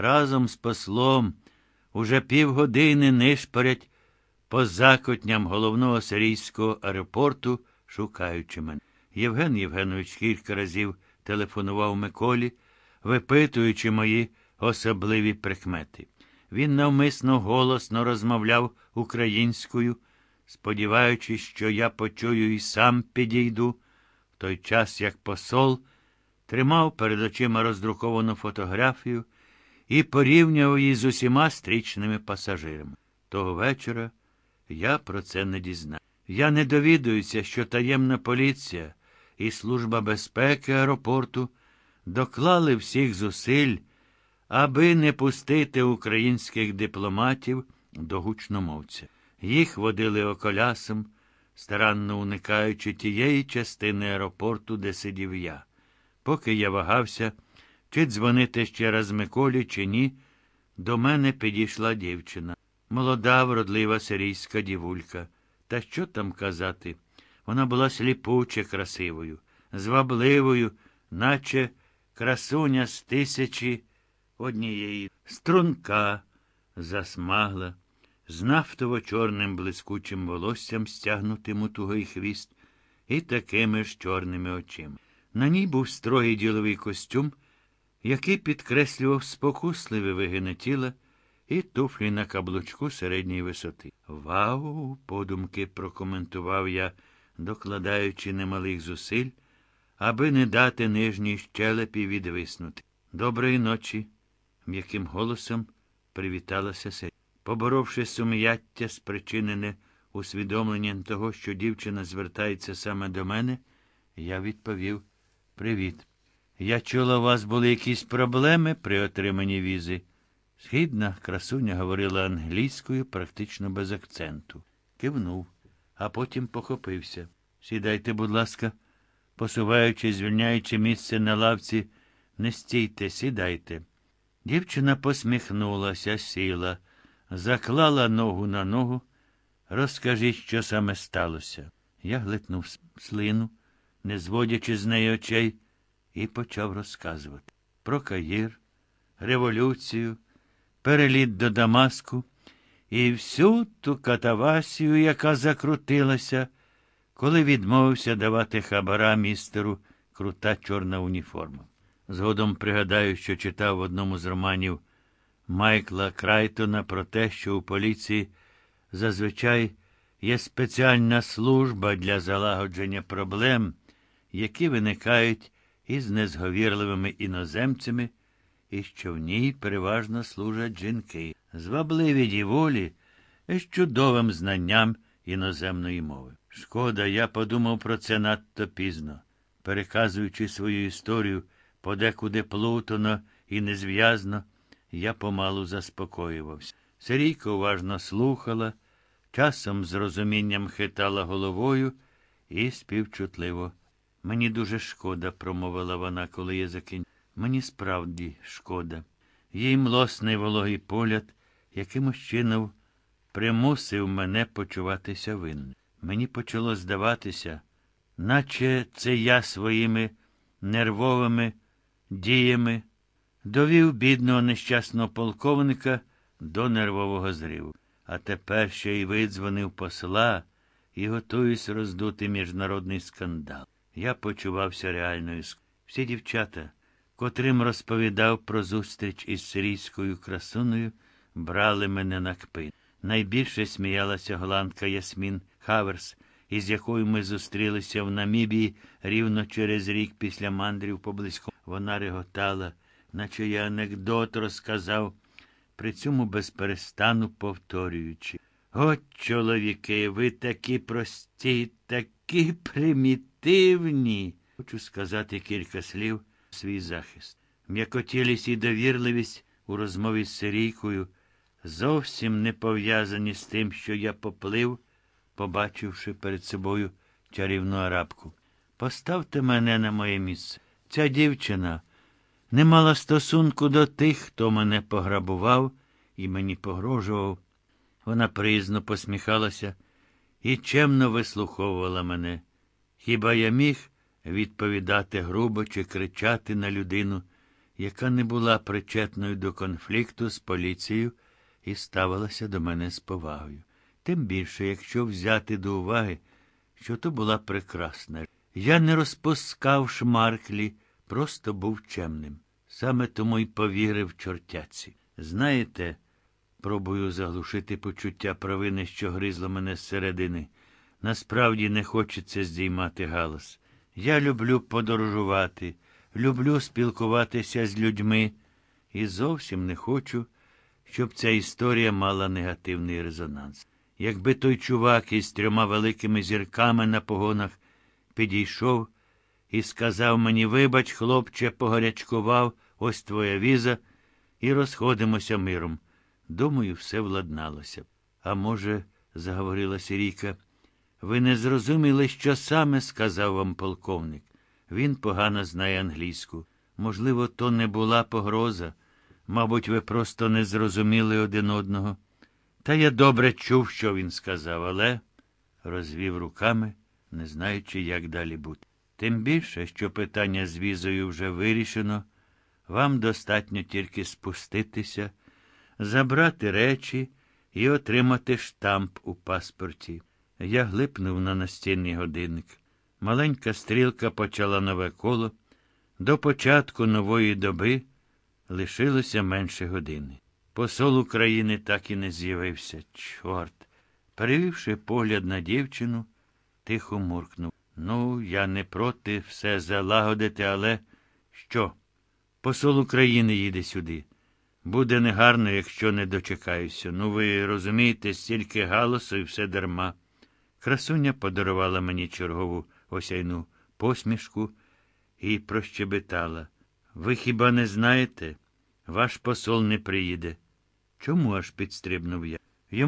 разом з послом уже півгодини нишпорять по закотням головного сирійського аеропорту, шукаючи мене. Євген Євгенович кілька разів телефонував Миколі, випитуючи мої особливі прикмети. Він навмисно голосно розмовляв українською, сподіваючись, що я почую і сам підійду, в той час як посол тримав перед очима роздруковану фотографію і порівнював її з усіма стрічними пасажирами. Того вечора я про це не дізнав. Я не довідуюся, що таємна поліція і Служба безпеки аеропорту доклали всіх зусиль, аби не пустити українських дипломатів до гучномовця. Їх водили околясом, старанно уникаючи тієї частини аеропорту, де сидів я. Поки я вагався, чи дзвонити ще раз Миколі, чи ні, до мене підійшла дівчина. Молода, вродлива сирійська дівулька. Та що там казати? Вона була сліпуче красивою, звабливою, наче красуня з тисячі однієї, струнка, засмагла, з нафтово-чорним блискучим волоссям, стягнутим тугий хвіст, і такими ж чорними очима. На ній був строгий діловий костюм, який підкреслював спокусливе вигине тіла і туфлі на каблучку середньої висоти. Вау, подумки прокоментував я, докладаючи немалих зусиль, аби не дати нижній щелепі відвиснути. Доброї ночі, м'яким голосом привіталася Сері. Поборовши сум'яття, спричинене усвідомленням того, що дівчина звертається саме до мене, я відповів Привіт. Я чула, у вас були якісь проблеми при отриманні візи. Східна красуня говорила англійською практично без акценту. Кивнув, а потім похопився. Сідайте, будь ласка, посуваючи, звільняючи місце на лавці, не стійте, сідайте. Дівчина посміхнулася, сіла, заклала ногу на ногу. Розкажіть, що саме сталося. Я глитнув слину, не зводячи з неї очей, і почав розказувати про Каїр, революцію, переліт до Дамаску і всю ту катавасію, яка закрутилася, коли відмовився давати хабара містеру крута чорна уніформа. Згодом пригадаю, що читав в одному з романів Майкла Крайтона про те, що у поліції зазвичай є спеціальна служба для залагодження проблем, які виникають із незговірливими іноземцями, і що в ній переважно служать жінки, звабливі діволі і з чудовим знанням іноземної мови. Шкода, я подумав про це надто пізно, переказуючи свою історію подекуди плутано і незв'язно, я помалу заспокоювався. Сирійка уважно слухала, часом з розумінням хитала головою і співчутливо. Мені дуже шкода, промовила вона, коли я закінчив. Мені справді шкода. Їй млосний вологий погляд якимось чином примусив мене почуватися винним. Мені почало здаватися, наче це я своїми нервовими діями довів бідного нещасного полковника до нервового зриву. А тепер ще й видзвонив посла і готуюсь роздути міжнародний скандал. Я почувався реальною Всі дівчата, котрим розповідав про зустріч із сирійською красуною, брали мене на кпин. Найбільше сміялася голландка Ясмін Хаверс, із якою ми зустрілися в Намібії рівно через рік після мандрів поблизько. Вона реготала, наче я анекдот розказав, при цьому безперестану повторюючи. От, чоловіки, ви такі прості, такі примітивні. Хочу сказати кілька слів свій захист. М'якотілість і довірливість у розмові з Сирійкою зовсім не пов'язані з тим, що я поплив, побачивши перед собою чарівну арабку. Поставте мене на моє місце. Ця дівчина не мала стосунку до тих, хто мене пограбував і мені погрожував. Вона приязно посміхалася і чемно вислуховувала мене. Хіба я міг відповідати грубо чи кричати на людину, яка не була причетною до конфлікту з поліцією і ставилася до мене з повагою. Тим більше, якщо взяти до уваги, що то була прекрасна. Я не розпускав шмарклі, просто був чемним. Саме тому й повірив чортяці. Знаєте, пробую заглушити почуття провини, що гризло мене зсередини. Насправді не хочеться здіймати галас. Я люблю подорожувати, люблю спілкуватися з людьми і зовсім не хочу, щоб ця історія мала негативний резонанс. Якби той чувак із трьома великими зірками на погонах підійшов і сказав мені, вибач, хлопче, погарячкував, ось твоя віза, і розходимося миром. Думаю, все владналося. А може, заговорила Сірійка, ви не зрозуміли, що саме сказав вам полковник. Він погано знає англійську. Можливо, то не була погроза. Мабуть, ви просто не зрозуміли один одного. Та я добре чув, що він сказав, але розвів руками, не знаючи, як далі бути. Тим більше, що питання з візою вже вирішено, вам достатньо тільки спуститися, забрати речі і отримати штамп у паспорті. Я глипнув на настінний годинник. Маленька стрілка почала нове коло. До початку нової доби лишилося менше години. Посол України так і не з'явився. Чорт. Перевівши погляд на дівчину, тихо муркнув. Ну, я не проти все залагодити, але що? Посол України їде сюди. Буде негарно, якщо не дочекаюся. Ну, ви розумієте, стільки галасу і все дарма. Красуня подарувала мені чергову осяйну посмішку і прощебетала. Ви хіба не знаєте? Ваш посол не приїде. Чому аж підстрибнув я?